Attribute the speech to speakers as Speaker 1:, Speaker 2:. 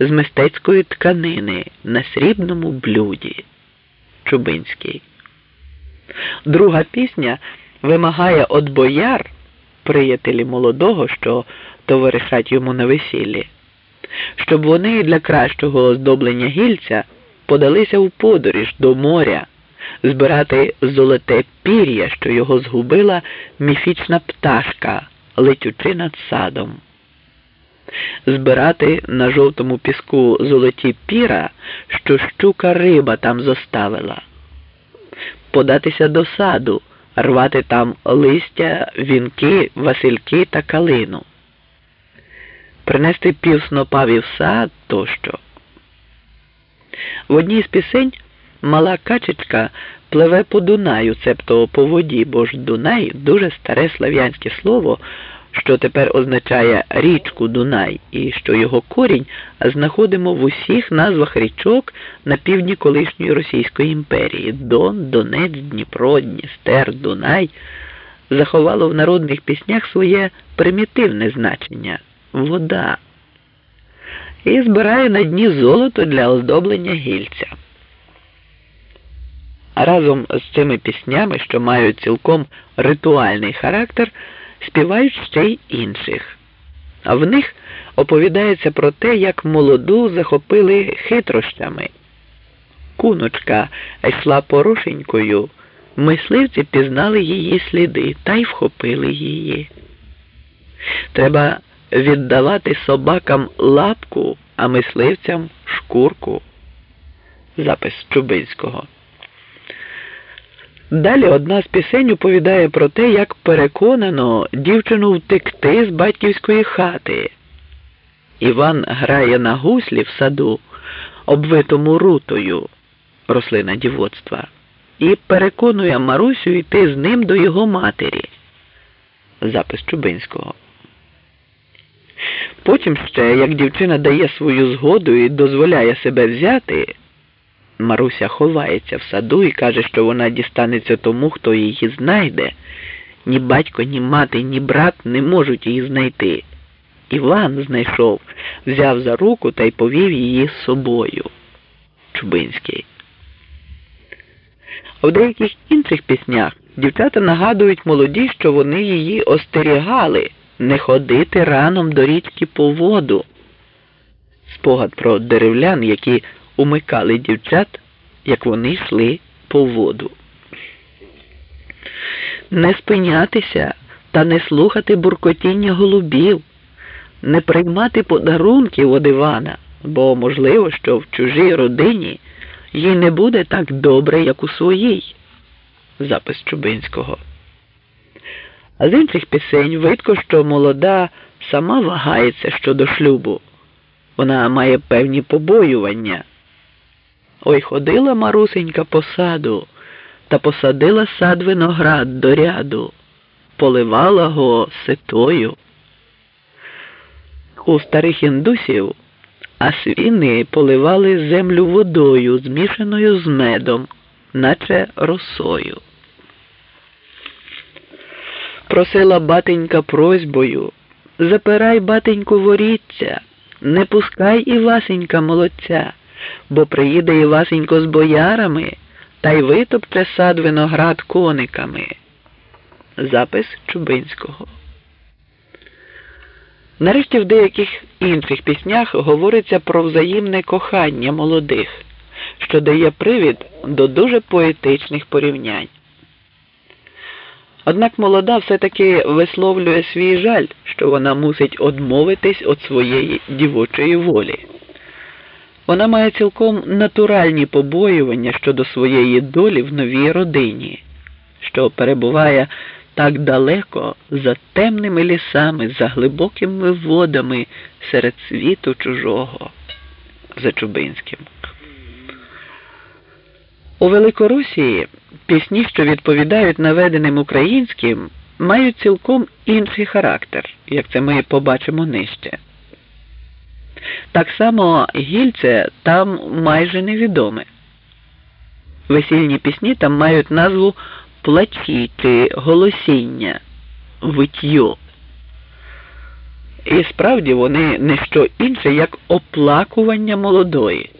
Speaker 1: з мистецької тканини на срібному блюді. Чубинський. Друга пісня вимагає від бояр, приятелі молодого, що товаришать йому на весіллі, щоб вони для кращого оздоблення гільця подалися в подорож до моря, збирати золоте пір'я, що його згубила міфічна пташка, летючи над садом. Збирати на жовтому піску золоті піра, що щука риба там зоставила, податися до саду, рвати там листя, вінки, васильки та калину, принести пів снопаві в сад тощо. В одній з пісень мала качечка пливе по Дунаю, цебто по воді, бо ж Дунай дуже старе слав'янське слово, що тепер означає річку Дунай, і що його корінь знаходимо в усіх назвах річок на півдні колишньої Російської імперії Дон, Донець, Дніпро, Дністер, Дунай, заховало в народних піснях своє примітивне значення вода і збирає на дні золото для оздоблення гільця. Разом з цими піснями, що мають цілком ритуальний характер, співають ще й інших. А в них оповідається про те, як молоду захопили хитрощами. Куночка йшла порошенькою, мисливці пізнали її сліди та й вхопили її. Треба віддавати собакам лапку, а мисливцям шкурку. Запис Чубинського. Далі одна з пісень оповідає про те, як переконано дівчину втекти з батьківської хати. Іван грає на гуслі в саду, обвитому рутою, рослина дівоцтва, і переконує Марусю йти з ним до його матері. Запис Чубинського. Потім ще, як дівчина дає свою згоду і дозволяє себе взяти, Маруся ховається в саду і каже, що вона дістанеться тому, хто її знайде. Ні батько, ні мати, ні брат не можуть її знайти. Іван знайшов, взяв за руку та й повів її з собою. Чубинський. В деяких інших піснях дівчата нагадують молоді, що вони її остерігали не ходити раном до річки по воду. Спогад про деревлян, які умикали дівчат, як вони йшли по воду. Не спинятися та не слухати буркотіння голубів, не приймати подарунків від Івана, бо можливо, що в чужій родині їй не буде так добре, як у своїй. Запис Чубинського. А з інших пісень видко, що молода сама вагається щодо шлюбу. Вона має певні побоювання. Ой ходила марусенька по саду та посадила сад виноград до ряду, поливала го ситою. У старих індусів асвіни поливали землю водою, змішаною з медом, наче росою. Просила батенька просьбою запирай, батеньку, воріться, не пускай і Васенька молодця бо приїде Івасенько з боярами та й витопче сад виноград кониками. Запис Чубинського. Нарешті в деяких інших піснях говориться про взаємне кохання молодих, що дає привід до дуже поетичних порівнянь. Однак молода все-таки висловлює свій жаль, що вона мусить одмовитись від своєї дівочої волі. Вона має цілком натуральні побоювання щодо своєї долі в новій родині, що перебуває так далеко за темними лісами, за глибокими водами серед світу чужого за Чубинським. У Великоросії пісні, що відповідають наведеним українським, мають цілком інший характер, як це ми побачимо нижче. Так само гільце там майже невідоме. Весільні пісні там мають назву платіти, голосіння, витьо. І справді вони не що інше, як оплакування молодої.